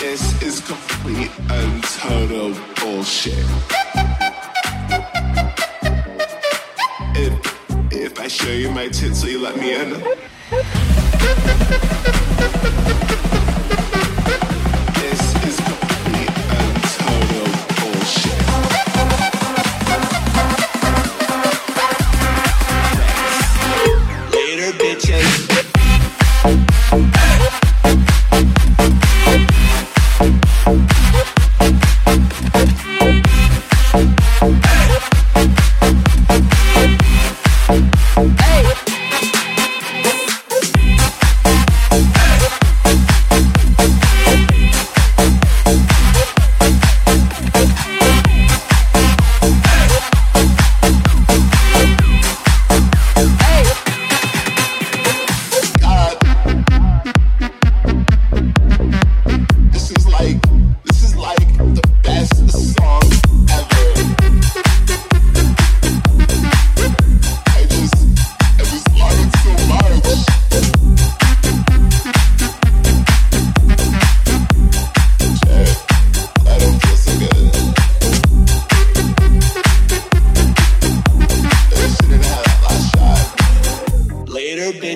This is complete and total bullshit. If if I show you my tits, will you let me in? God.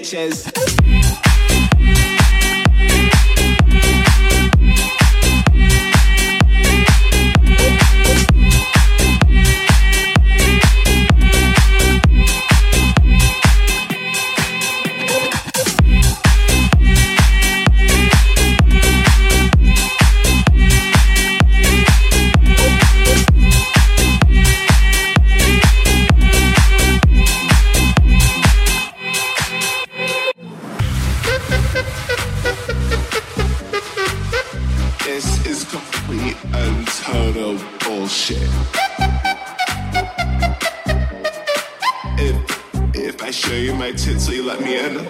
Bitches. If if I show you my tits, will you let me in?